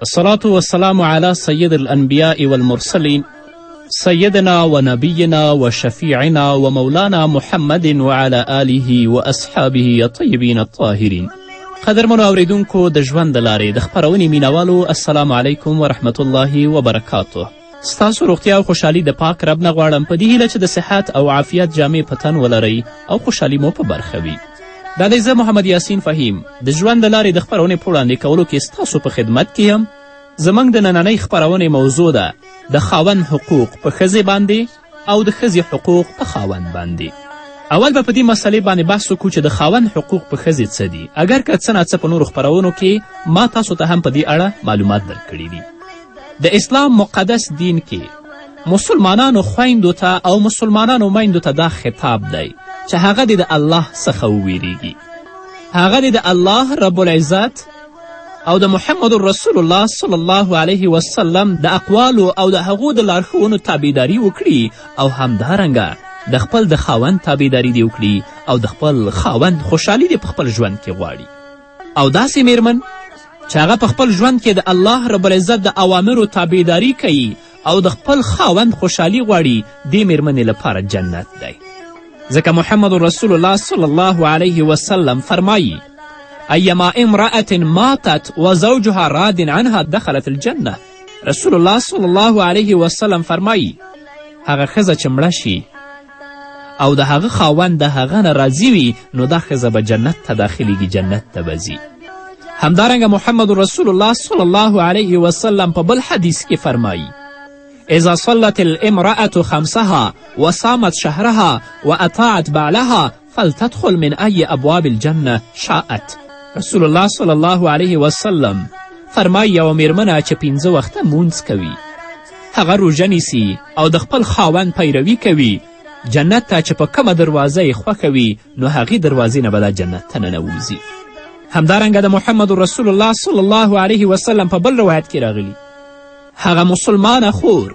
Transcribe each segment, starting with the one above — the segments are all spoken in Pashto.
الصلاة والسلام علی سید الانبیاء والمرسلین سیدنا و نبینا و شفیعنا و مولانا محمد و علی آله و اصحابه الطیبین الطاهرین قدرمنو اوریدونکو د ژوند د لارې د خپرونې مینوالو السلام علیکم ورحمت الله وبرکاته ستاسو روغتیا او خوشحالي د پاک رب نه غواړم په دې هیله چې د صحت او عافیت جامې په تن ولرئ او خوشحالي مو په برخه وي دا دی زه محمد یاسین فهیم د ژوند له لارې د خپرونې په وړاندې کولو کې ستاسو په خدمت کې یم زموږ د نننۍ خپرونې موضوع ده د خاوند حقوق په ښځې باندې او د ښځې حقوق په خاوند باندې اول به په دې مسئلې باندې بحث وکړو چې د خاوند حقوق په ښځې څه دي اگر که څه ناڅه په نورو خپرونو کې ما تاسو ته هم په دې اړه معلومات درکړي دي د اسلام مقدس دین کې مسلمانانو خویندو ته او مسلمانانو میندو ته دا خطاب دی چې هغه دې د الله څخه وویریږي هغه دې د الله رب العزت او د محمد رسول الله صلی الله علیه وسلم د اقوالو او د هغو د لارښوونو تابعداري وکړي او همدارنګه د خپل د خاوند تابعداري دې وکړي او د خپل خاوند خوشحالي دې په خپل ژوند کې غواړي او داسې میرمن چې هغه په خپل ژوند کې د الله رب العزت د اوامرو تابعداري کوي او د خپل خاوند خوشحالي غواړي دې میرمنې لپاره جنت دی ځکه محمد رسول الله صلی الله علیه وسلم فرمایی ایما امرأة ماتت و زوجها راد عنها دخلت الجنه رسول الله صلی الله علیه وسلم فرمایی هغه ښځه چې مړه شي او د هغه خاوند د هغه نه راضي وي نو دا ښځه به جنت ته داخلیږي جنت ته به ځي همدارنګه محمد رسول الله صلی الله علیه وسلم په بل حدیث کې فرمایی اذا صلت الامرأة خمسها وصامت شهرها واطاعت بعلها فلتدخل من ای ابواب الجنه شاءت رسول الله صلی الله علیه وسلم فرمای یوه میرمنه چې پنځه وخته مونځ کوي هغه روژه نیسي او د خپل خاوند پیروي کوي جنت ته چې په کومه دروازه یې خوښه وي نو هغې دروازې نه به دا جنت ته ننوځي همدارنګه د محمد رسول الله صلی الله علیه وسلم په بل روایت کې راغلي هغه مسلمانه خور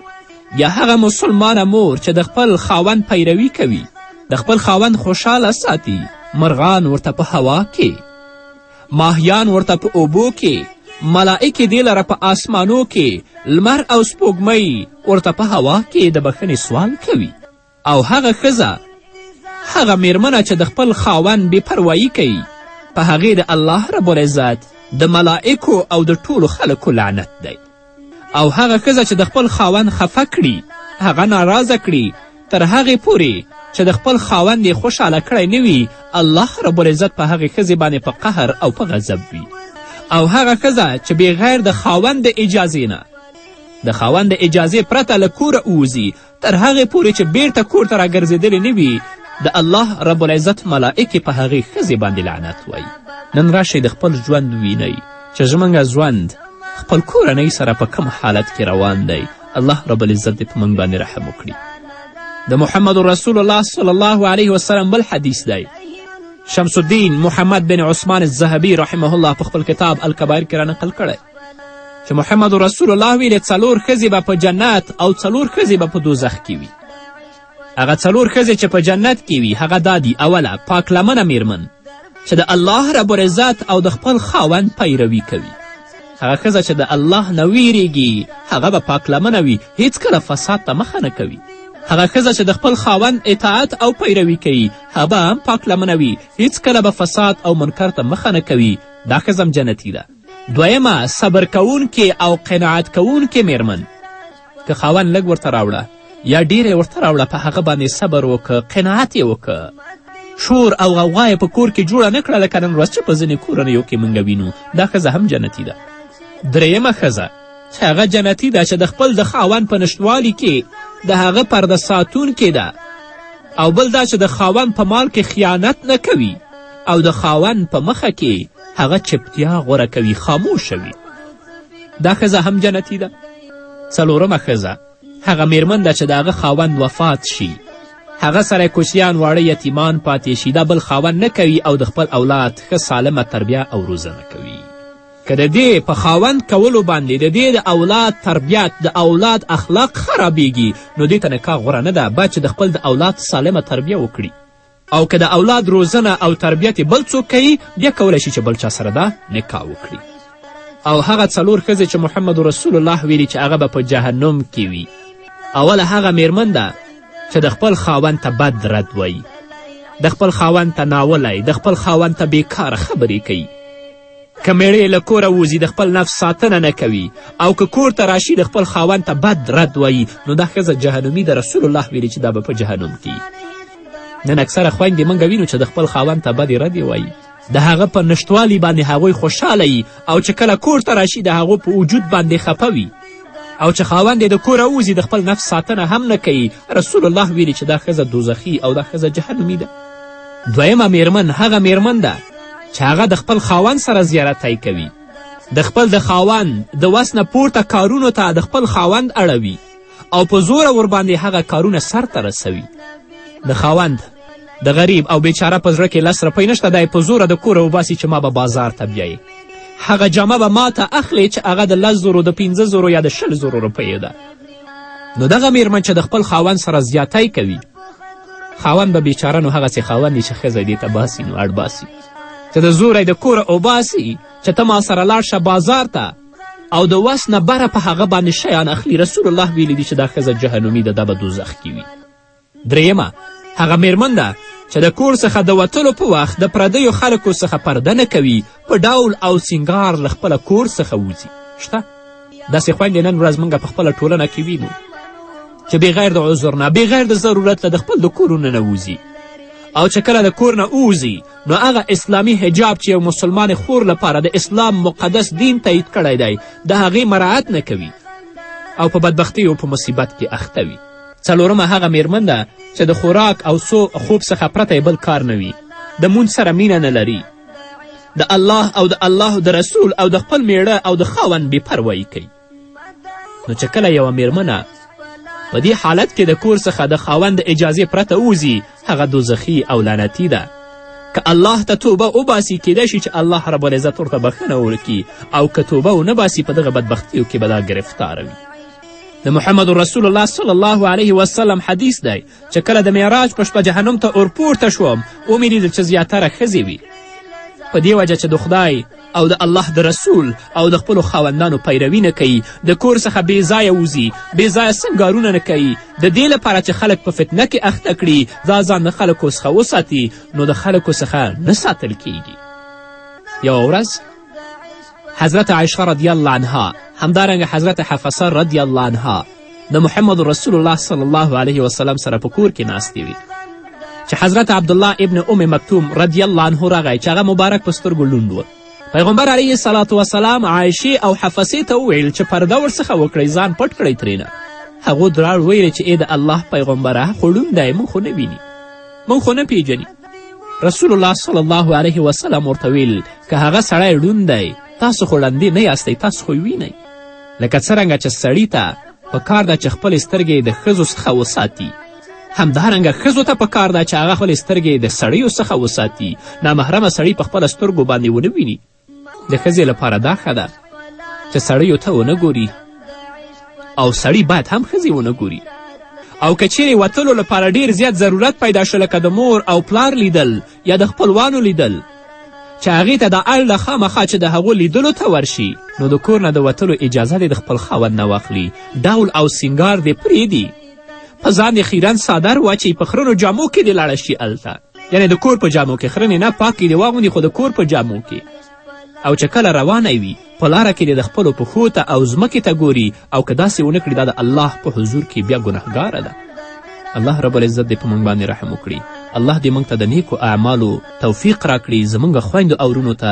یا هغه مسلمانه مور چې د خپل خاوند پیروي کوي د خپل خاوند خوشحاله ساتي مرغان ورته په هوا کې ماهیان ورته په اوبو کې ملائکې دې لره په آسمانو کې لمر او سپوږمۍ ورته په هوا کې د بښنې سوال کوي او هغه ښځه هغه میرمنه چې د خپل خاوند بې پروایی کوي په هغې د الله رب العزت د ملائکو او د ټولو خلکو لعنت دی او هغه ښځه چې د خپل خاوند خفه کړي هغه ناراضه کړي تر هغې پورې چې د خپل خاوند یې خوشحاله کړی نه وي الله رب العزت په هغې ښځې باندې په قهر او په غضب وي او هغه ښځه چې بغیر د خاوند د اجازې نه د خاوند د اجازې پرته له کوره ووځي تر هغې پورې چې بیرته کور ته راګرځېدلې نه وي د الله رب العزت ملائکې په هغې ښځې باندې لعنت وایي نن راشئ د خپل ژوند وینئ چې زموږ ژوند خپل کورنۍ سره په کوم حالت کې روان دی الله رب العزت دې په موږ باندې رحم وکړي د محمد رسول الله صلی الله علیه وسلم بل حدیث دی شمس الدین محمد بن عثمان الذهبی رحمه الله په خپل کتاب الکبایر کې رانقل کړی چې محمد رسول الله ویلې څلور ښځې به په جنت او څلور ښځې به په دوزخ کې وي هغه څلور ښځې چې په جنت کې وي هغه دا دي اوله پاک لمنه میرمن چې د الله رب العزت او د خپل خاوند پیروي کوي هغه ښځه چې د الله نه ویریږي هغه به پاک لمنه وي هیڅکله فساد ته مخه نه کوي هغه ښځه چې د خپل خاوند اطاعت او پیروي کوي هغه به هم پاک لمنه وي هیڅکله به فساد او منکر ته مخه نه کوي دا ښځه جنتي ده دویمه صبر کوونکې او قناعت کوونکې میرمن که خاوند لږ ورته راوړه یا ډیر یې ورته راوړه په هغه باندې صبر وکړه قناعت یې وکړه شور او غوغا یې په کور کې جوړه نه کړه لکه نن ورځ چې په ځینې کورنیو کې موږ وینو دا ښځه هم جنتي ده درېیمه ښځه چې هغه جنتي ده چې د خپل د خاوند په نشتوالي کې د هغه پرده ساتونکې ده او بل دا چې د خاوند په مال کې خیانت نه کوي او د خاوند په مخه کې هغه چپتیا غوره کوي خاموشه وي دا ښځه هم جنتي ده څلورمه ښځه هغه میرمن ده چې د هغه خاوند وفات شي هغه سره کوچیان واړه یتیمان پاتې شي دا بل خاوند نه کوي او د خپل اولاد ښه سالمه تربیه او روزنه کوي که د دې په خاوند کولو باندې د دې د اولاد تربیت د اولاد اخلاق خرابیږي نو دې ته نکاح غوره نه ده باید چې د خپل د اولاد سالمه تربیه وکړي او که د اولاد روزنه او تربیت یې بل څوک کوي بیا کولی شي چې بل چا سره دا نکاح وکړي او هغه څلور ښځې چې محمد رسول الله ویلي چې هغه به په جهنم کې وي اوله هغه میرمن ده چې د خپل خاوند ته بد رد وایي د خپل خاوند ته ناولی د خپل خاوند ته بیکاره خبرې کوي که مېړه له کوره ووځي د خپل نفس ساتنه نه کوي او که کور ته راشي د خپل خاوند ته بد رد وایي نو دا ښځه جهنمي د رسول الله ویلي چې دا به په جهنم کې نن اکثره خویندې موږ وینو چې د خپل خاوند ته بدې ردې وایي د هغه په نشتوالي باندې هغوی خوشحاله او چې کله کور ته راشي د هغو په وجود باندې خفه وي او چې خاوند یې د کوره ووځي د خپل نفس ساتنه هم نه کوي رسول الله ویلي چې دا ښځه دوزخي او دا ښځه جهنمي ده دویمه میرمن هغه میرمن ده چې هغه د خپل خاوند سره زیارت طی کوي د خپل د خاوند د وس نه پورته کارونو ته د خپل خاوند اړوي او په زوره ورباندې هغه کارونه سرته رسوي د خاوند د غریب او بیچاره په زړه کې لس روپۍ نشته دا یې په زوره د کوره وباسي چې ما به بازار ته بیایې هغه جامه به ما ته اخلې چې هغه د لس زرو د پنځه زرو یا د شل زرو روپیو ده نو دغه میرمن چې د خپل خاوند سره زیاتی کوي خاوند به بیچاره نو هغسې خاوند دی چې ښځه دې ته باسي نو اړ باسي چې د زوری د کوره اوباسي چې ته ما سره لاړ شه بازار ته او د وس نه بره په هغه باندې شیان اخلي رسول الله ویلی دي چې دا ښځه جهنمي ده دا به دوزخ کې وي درېیمه هغه میرمن ده چې د کور څخه د وتلو په وخت د پردیو خلکو څخه پرده نه کوي په ډول او سینګار له خپله کور څخه وځي شته داسې خویندې نن ورځ موږ په خپله ټولنه کې وینو چې بغیر د عذر نه بغیر د ضرورت نه د خپل د کورونه نه وځي او چې کله د کور نه ووځي نو هغه اسلامي حجاب چې یو مسلمان خور لپاره د اسلام مقدس دین تایید کړی دی د هغې مراعت نه کوي او په بدبختۍ او په مصیبت کې اخته وي څلورمه هغه میرمن ده چې د خوراک او سو خوب څخه پرته بل کار نه وي د مونځ سره مینه نه لري د الله او د الله د رسول او د خپل میړه او د خاوند بېپروایي کوي نو چې کله یوه میرمنه په دې حالت کې د کور څخه د خاوند اجازې پرته ووځي هغه دوزخي او لعنتي ده که الله ته توبه وباسي کیدای شي چې الله رب العزت ورته بښنه وکړي او که توبه ونه باسي په دغه بدبختیو کې به دا ګرفتاره وي د محمد رسول الله صلی الله علیه وسلم حدیث دی چې کله د معراج په شپه جهنم ته اورپورته شوم ومې لیدل چې زیاتره ښځې وي په دې وجه چې د خدای او د الله د رسول او د خپلو خاوندانو پیروي نه کوي د کور څخه بې ځایه وځي بې ځایه سنګارونه نه کوي د دې لپاره چې خلک په فتنه کې اخته کړي دا ځان د خلکو څخه وساتي نو د خلکو څخه نه ساتل کیږي یوه ورځ حضرت عائشه رضی الله عنها همدارنګه حضرت حفصه رضی الله عنها د محمد رسول الله صلی الله علیه وسلم سره په کور کې ناستې وي چې حضرت عبدالله ابن ام مکتوم رضی الله عنه راغی چې هغه مبارک په سترګو لوند و پیغمبر علیه صلات وسلام عایشې او حفصې ته وویل چې پرده ورڅخه وکړئ ځان پټ کړئ ترېنه هغو دراړ ویلې چې ای د الله پیغمبره خړون دی موږ خو نه ویني موږ خو نه پیژني رسول الله صلی الله علیه وسلم ورته ویل که هغه سړی ړوند دی تاسو خو ړندې نه یاستئ تاسو خو وینئ لکه څرنګه چې سړي ته په کار ده چې خپلې سترګې د ښځو څخه وساتي همدارنګه ښځو ته په کار ده چې هغه خپلې سترګې د سړیو څخه وساتي نامحرمه سړی په خپله سترګو باندې ونه ویني د ښځې لپاره دا ښه ده چې سړیو ته ونه ګوري او سړی باید هم ښځې ونه ګوري او که چیرې وتلو لپاره ډیر زیات ضرورت پیدا شو لکه د مور او پلار لیدل یا د خپلوانو لیدل چې هغې ته دا اړ له خامخا چې د هغو لیدلو ته ورشي نو د کور نه د وتلو اجازه دې د خپل خاوند نه واخلي ډول او سینګار دې پرېږدي په ځان یې خیرن څادر واچوي په خرنو جامو کې دې لاړه شي هلته یعنې د کور په جامو کې خرنې نه پاکې دې واغوندي خو د کور په جامو کې او چې کله روانه وي په لاره کې دې د خپلو پښو ته او ځمکې ته ګوري او که داسې ونه کړي دا د الله په حضور کې بیا ګناهګاره ده الله رب العزت دې په موږ باندې رحم وکړي الله دې موږ ته د نیکو اعمالو توفیق راکړي زموږ خویندو او ورونو ته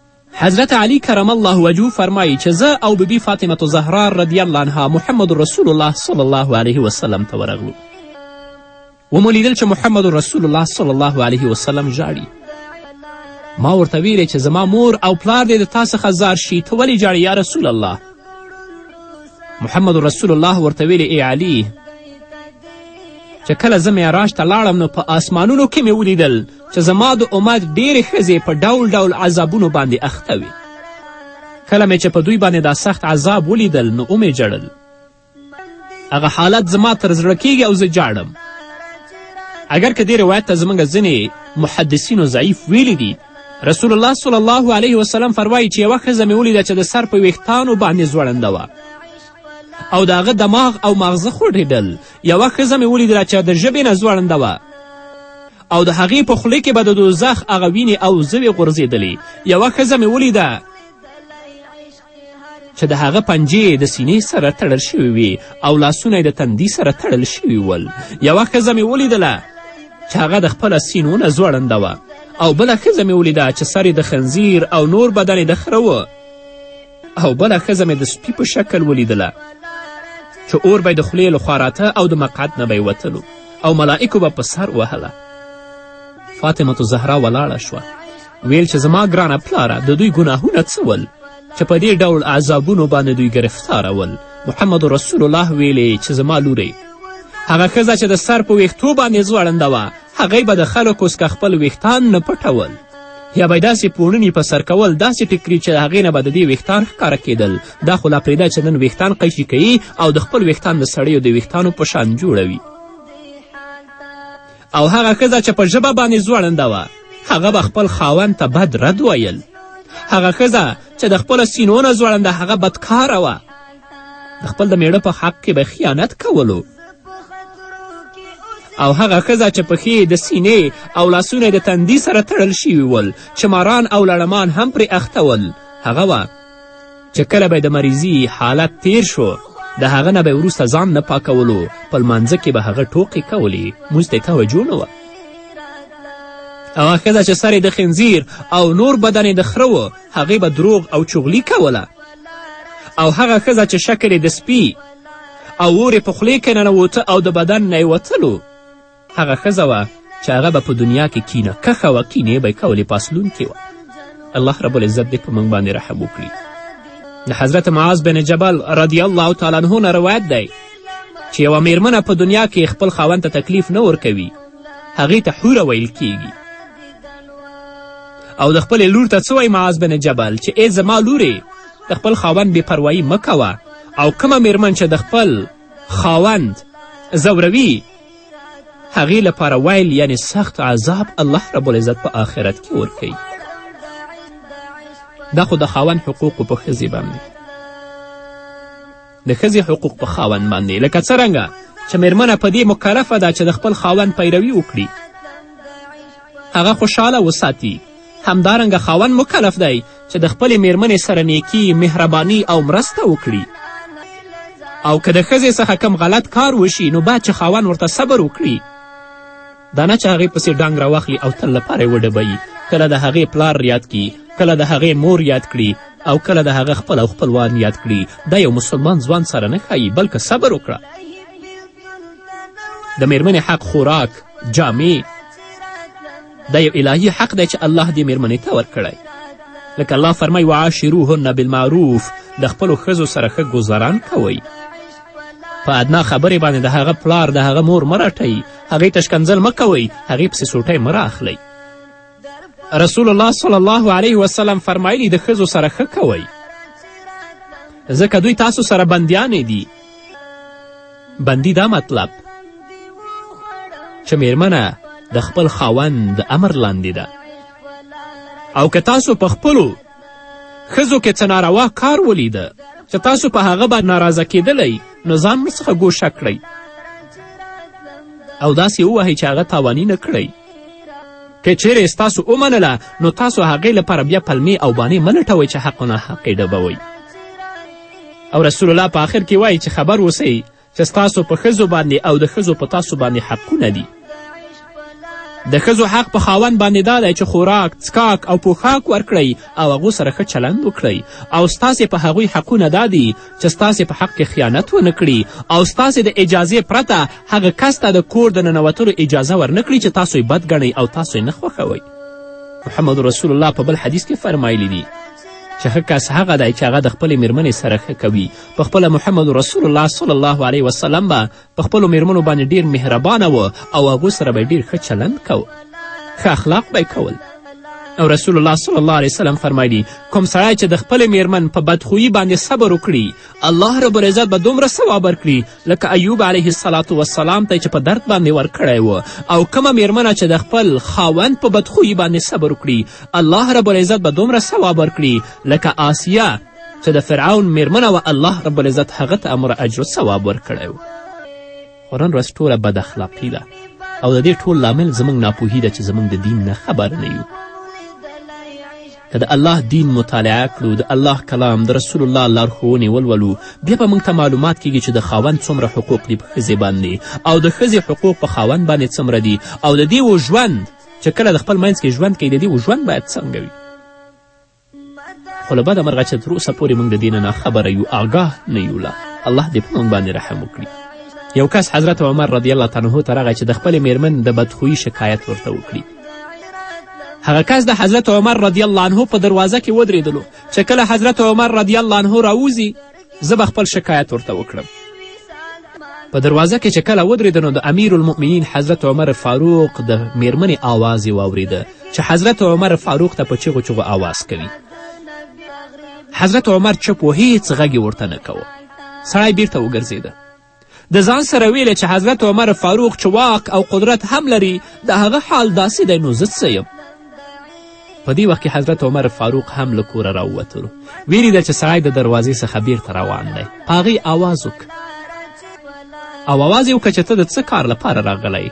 حضرت علی کرم الله وجهه فرمایي چې زه او بیبي فاطمه زهرا رضی الله عنها محمد رسول الله صلی الله علیه وسلم ته ورغلو ومو لیدل چې محمد رسول الله صلی الله علیه وسلم ژاړي ما ورته ویلې چې زما مور او پلار دې د تا څخه ځار شي ته ولې ژاړې یا رسول الله محمد رسول الله ورته ویلې ای علي چې کله زه معراج ته لاړم نو په آسمانونو کې مې ولیدل چې زما د امت ډېرې ښځې په ډول ډول عذابونو باندې اخته وې کله مې چې په دوی باندې دا سخت عذاب ولیدل نو ومې ژړل هغه حالت زما تر زړه کیږي او زه جاړم اگر که دې روایت ته زموږ ځینې محدثینو ضعیف ویلی دي رسول الله صلی الله علیه وسلم فرمایي چې یوه ښځه مې ولیده چې د سر په ویښتانو باندې ځوړنده وه او د هغه دماغ او ماغزه خوډېدل یوه ښځه مې ولیدله چې د ژبې نه ځوړنده وه او د هغې په خوله کې به د دوزخ هغه وینې او زوې غورځېدلې یوه ښځه مې ولیده چې د هغه پنجې د سینې سره تړل شوي وي او لاسونه یې د تندي سره تړل شوي ول یوه ښځه مې ولیدله چې هغه د خپله سینو نه ځوړنده وه او بله ښځه مې ولیده چې سر د خنزیر او نور بدن د خره و او بله ښځه مې د سپي په شکل ولیدله چې اور به د خولې له خوا راته او د مقعد نه به وتلو او ملائکو به په سر وهله فاطمه زهرا ولاړه شوه ویل چې زما ګرانه پلاره د دوی ګناهونه څه ول چې په دې ډول عذابونو باندې دوی ګرفتاره ول محمد رسول الله ویلې چې زما لورې هغه ښځه چې د سر په ویښتو باندې ځوړنده وه هغوی به د خلکو څخه خپل ویښتان نه پټول یا به داسې پوړني په سر کول داسې ټیک کړي چې د هغې نه به د دې ویښتان ښکاره کېدل دا خو لا پرېږده چې نن ویښتان قیچي کوي او د خپل ویښتان د سړیو د ویښتانو په شان جوړوي او هغه ښځه چې په ژبه باندې ځوړنده وه هغه به خپل خاوند ته بد رد ویل هغه ښځه چې د خپلو سینو نه ځوړنده هغه بدکاره وه د خپل د میړه په حق کې به خیانت کولو او هغه ښځه چې پښې د سینې او لاسونه د تندي سره تړل شوي ول چې ماران او لړمان هم پرې اخته ول هغه وه چې کله به د مریضي حالت تیر شو د هغه نه به وروسته ځان نه پاکولو په لمانځه کې به هغه ټوقې کولې مونځ ته توجه نه وه او ښځه چې سر د خنزیر او نور بدن د خره و هغې به دروغ او چغلي کوله او هغه ښځه چې شکر یې د سپي او اور یې په خولې کې ننوته او د بدن نه وتلو هغه ښځه وه چې هغه به په دنیا کې کینه کښه وه کینې به یې کولې پاسلونکې وه الله رب العزت دې په موږ باندې رحم وکړي د حضرت معاذ بن جبل رضی الله تعالی عنه نه روایت دی چې یوه میرمنه په دنیا کې خپل خاوند ته تکلیف نه ورکوي هغې ته حوره ویل کیږي او د خپلې لور ته څه وایي معاذ بن جبل چې ای زما لورې د خپل خاوند بې پروایي مه کوه او کومه میرمن چې د خپل خاوند ځوروي هغې لپاره ویل یعنی سخت عذاب الله رب العزت په آخرت کې ورکوي دا خو د خاوند حقوقو په ښځې باندې د ښځې حقوق په خاوند باندې لکه څرنګه چې میرمنه په دې مکلفه ده چې د خپل خاوند پیروي وکړي هغه خوشحاله وساتي همدارنګه خاوند مکلف دی چې د خپلې میرمنې سره نیکي مهرباني او مرسته وکړي او که د ښځې څخه کم غلط کار وشي نو باید چې خاوند ورته صبر وکړي دا نه چې هغې پسې ډانګ راواخلي او تل لپاره یې وډبوي کله د هغې پلار یاد کړي کله د هغې مور یاد کړي او کله د هغه خپل او خپلوان یاد کړي دا یو مسلمان ځوان سره نه ښایي بلکې صبر وکړه د میرمنې حق خوراک جامې دا یو الهي حق دی چې الله دې میرمنې ته ورکړی لکه الله فرمایي وعاشروهن بالمعروف د خپلو ښځو سره ښه ګذران کوئ په ادنا خبرې باندې د هغه پلار د هغه مور مه راټئ هغې ته شکنځل مه کوئ هغې پسې سوټی مه راخلئ رسول الله صلی الله علیه وسلم فرمایلی د ښځو سره ښه کوئ ځکه دوی تاسو سره بندیانې دي بندي دا مطلب چې میرمنه د خپل خاوند امر لاندې ده او که تاسو په خپلو ښځو کې څه ناروا کار ولیده چې تاسو په هغه باندې ناراضه کیدلی نو ځان ورڅخه ګوښه کړئ او داسې ووهئ چې هغه تاواني نه کړئ که چیرې ستاسو ومنله نو تاسو هغې لپاره بیا پلمې او بانې مه لټوئ چې حق و ناحق یې ډبوئ او رسول الله په آخر کې وایي چې خبر اوسئ چې ستاسو په ښځو باندې او د ښځو په تاسو باندې حقونه دي د ښځو حق په خاوند باندې دا دی چې خوراک څکاک او پوښاک ورکړئ او هغو سره ښه چلند وکړئ او ستاسې په هغوی حقونه دا دي چې ستاسې په حق کې خیانت ونه کړي او ستاسې د اجازې پرته هغه کس ته د کور د ننوتلو اجازه ورنه کړي چې تاسو یې بد ګڼئ او تاسو یې نه خوښوئ محمد رسول الله په بل حدیث کې فرمایلی دي چې ښه کس هغه دی چې هغه د خپلې میرمنې سره ښه کوي په خپله محمد رسول الله صلی الله علیه وسلم به په خپلو میرمنو باندې ډیر مهربانه و او هغو سره به ډیر ښه چلند کو ښه اخلاق به کول او رسول الله صلی الله علیه وسلم فرمایلی کوم سړی چې د خپلې میرمن په بدخویي باندې صبر وکړي الله رب العزت به دومره ثواب ورکړي لکه ایوب علیه السلام وسلام ته چې په درد باندې ورکړی و او کومه میرمنه چې د خپل خاوند په بدخویي باندې صبر وکړي الله رب العزت به دومره ثواب ورکړي لکه آسیه چې د فرعون میرمنه وه الله رب العزت هغه ته امر اجر ثواب ورکړی و خو نن ورځ ټوله بد اخلاقي ده او د دې ټول لامل زموږ ناپوهي ده چې زموږ د دین نه خبر نه یو که د الله دین مطالعه کړو د الله کلام د رسول الله لارښوونې ولولو بیا به موږ ته معلومات کیږي چې د خاوند څومره حقوق دي په ښځې باندې او د ښځې حقوق په خاوند باندې څومره دي او د دې و ژوند چې کله د خپل منځ کې ژوند کوي د دې و ژوند باید څنګه وي خو له بده مرغه چې تر اوسه پورې موږ د دې نه ناخبره یو آګاه نه یو لا الله دې په موږ باندې رحم وکړي یو کس حضرت عمر رضی الله تعالی عنه ته راغی چې د خپلې میرمن د بدخویي شکایت ورته وکړي هغه کس د حضرت عمر رضی الله عنه په دروازه کې ودرېدلو چې کله حضرت عمر رضی الله عنه راوځي زه به خپل شکایت ورته وکړم په دروازه کې چې کله ودرېده نو د امیر المؤمنین حضرت عمر فاروق د میرمنې آواز یې واورېده چې حضرت عمر فاروق ته په چغو چغو آواز کوي حضرت عمر چپ و هیڅ غږ ورته نه کوه سړی بیرته وګرځېده د ځان سره ویلې چې حضرت عمر فاروق چې واک او قدرت هم لري د هغه حال داسې دی نو زه څه یم په دې وخت کې حضرت عمر فاروق هم له کوره راووتلو ویریده چې سړی د دروازې څخه بیرته روان دی په هغې آواز وکړه او آواز یې وکړه چې ته د څه کار لپاره راغلی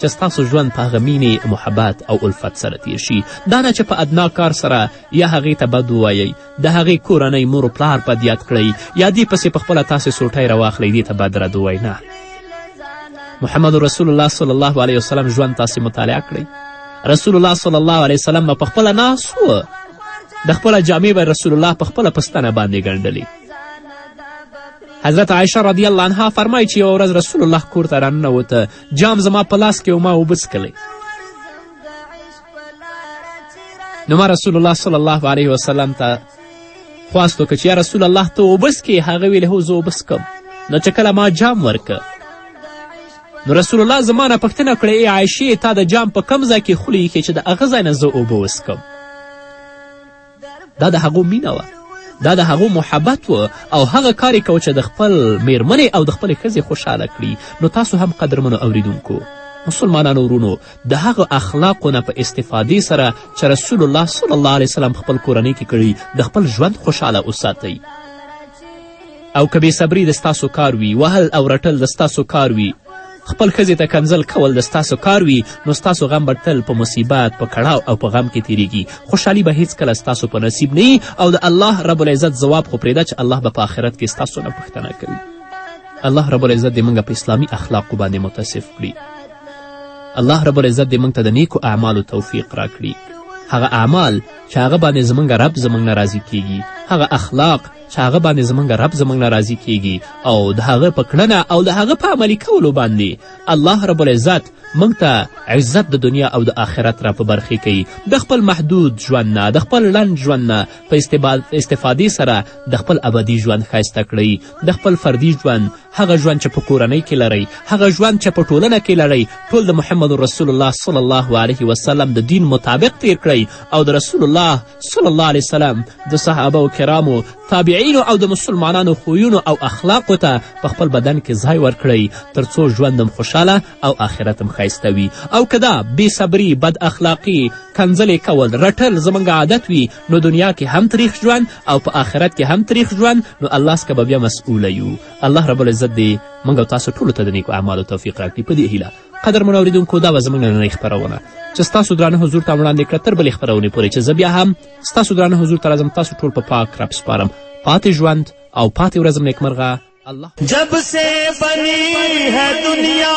چې ستاسو ژوند په هغه مینې محبت او الفت سره تیر شي دا نه چې په ادنا کار سره یا هغې ته بد ووایئ د هغې کورنۍ مور و پلار بد یاد کړئ یا دې پسې په خپله تاسې سوټی راواخلئ دې ته بد رد ووایئ نه محمد رسول الله صلی الله علیه وسلم ژوند تاسې مطالعه کړئ رسول الله صلی الله علیه وسلم به په خپله ناست و د خپله جامې به رسول الله په خپله په ستنه باندې ګنډلې حضرت عایشه رضی الله عنها فرمایي چې یوه ورځ رسول الله کور ته راننوته جام زما په لاس کې او ما اوبه څکلی نو ما رسول الله صلی الله علیه وسلم ته خواست وکړه چې یا رسول الله ته اوبه څکې هغه ویلې هو زه اوبه څکم نو چې کله ما جام ورکه نو رسول الله زما نه پوښتنه کړې ای عایشې تا د جام په کم ځای کې خوله ایښې چې د هغه ځای نه زه اوبه وڅکم دا د هغو مینه وه دا د هغو محبت و او هغه کار یې کوه چې د خپل میرمنې او د خپلې ښځې خوشحاله کړي نو تاسو هم قدرمنو اوریدونکو مسلمانانو ورونو د هغه اخلاقو نه په استفادې سره چې رسول الله صلی الله علیه وسلم خپل کورنۍ کې کړي د خپل ژوند خوشحاله وساتئ او که بې صبري د ستاسو کار وي وهل او رټل د ستاسو کار وي خپل ښځې ته کنځل کول د ستاسو کار وي نو ستاسو غم به تل په مصیبت په کړاو او په غم کې تیریږي خوشحالي به هیڅکله ستاسو په نصیب نه او د الله رب العزت ځواب خو پرېږده چې الله به په آخرت کې ستاسو نه پوښتنه کوي الله رب العزت دې موږ په اسلامي اخلاقو باندې متصف کړي الله رب العزت دې موږ ته د نیکو اعمالو توفیق راکړي هغه اعمال چې هغه باندې زموږ رب زموږ نه راضي کیږي هغه اخلاق چې هغه باندې زموږ رب زموږ نه راضي کیږي او د هغه په کړنه او د هغه په عملي کولو باندې الله رب العزت موږ ته عزت د دنیا او د آخرت را په برخې کوي د خپل محدود ژوند نه د خپل لنډ ژوند نه په استفادې سره د خپل ابدي ژوند ښایسته کړئ د خپل فردي ژوند هغه ژوند چې په کورنۍ کې لرئ هغه ژوند چې په ټولنه کې لرئ ټول د محمد رسول الله صلی الله علیه وسلم د دین مطابق تیر کړئ او د رسول الله صلی الله علیه وسلم د صحابه و کرامو تابعینو او د مسلمانانو خویونو او اخلاقو ته په خپل بدن کې ځای ورکړئ تر څو ژوندم خوشحاله او آخرتم ښایسته وي او که دا بې صبري بد اخلاقي کنځلې کول رټل زموږ عادت وي نو دنیا کې هم تریخ ژوند او په آخرت کې هم تریخ ژوند نو الله څخه به بیا مسؤوله یو الله رب العزت دې موږ او تاسو ټولو ته د نیکو اعمالو توفیق راکړي په دې هیله قدرمنو اورېدونکو دا وه زموږ نننۍ خپرونه چې ستاسو درانه حضور ته وړاندې کړه تر بلې خپرونې پورې چې زه بیا هم ستاسو درانه حضور ته راځم تاسو ټول په پا پاک رب سپارم پاتې ژوند او پاتې ورځم نیکمرغه الله جب سے بنی ہے دنیا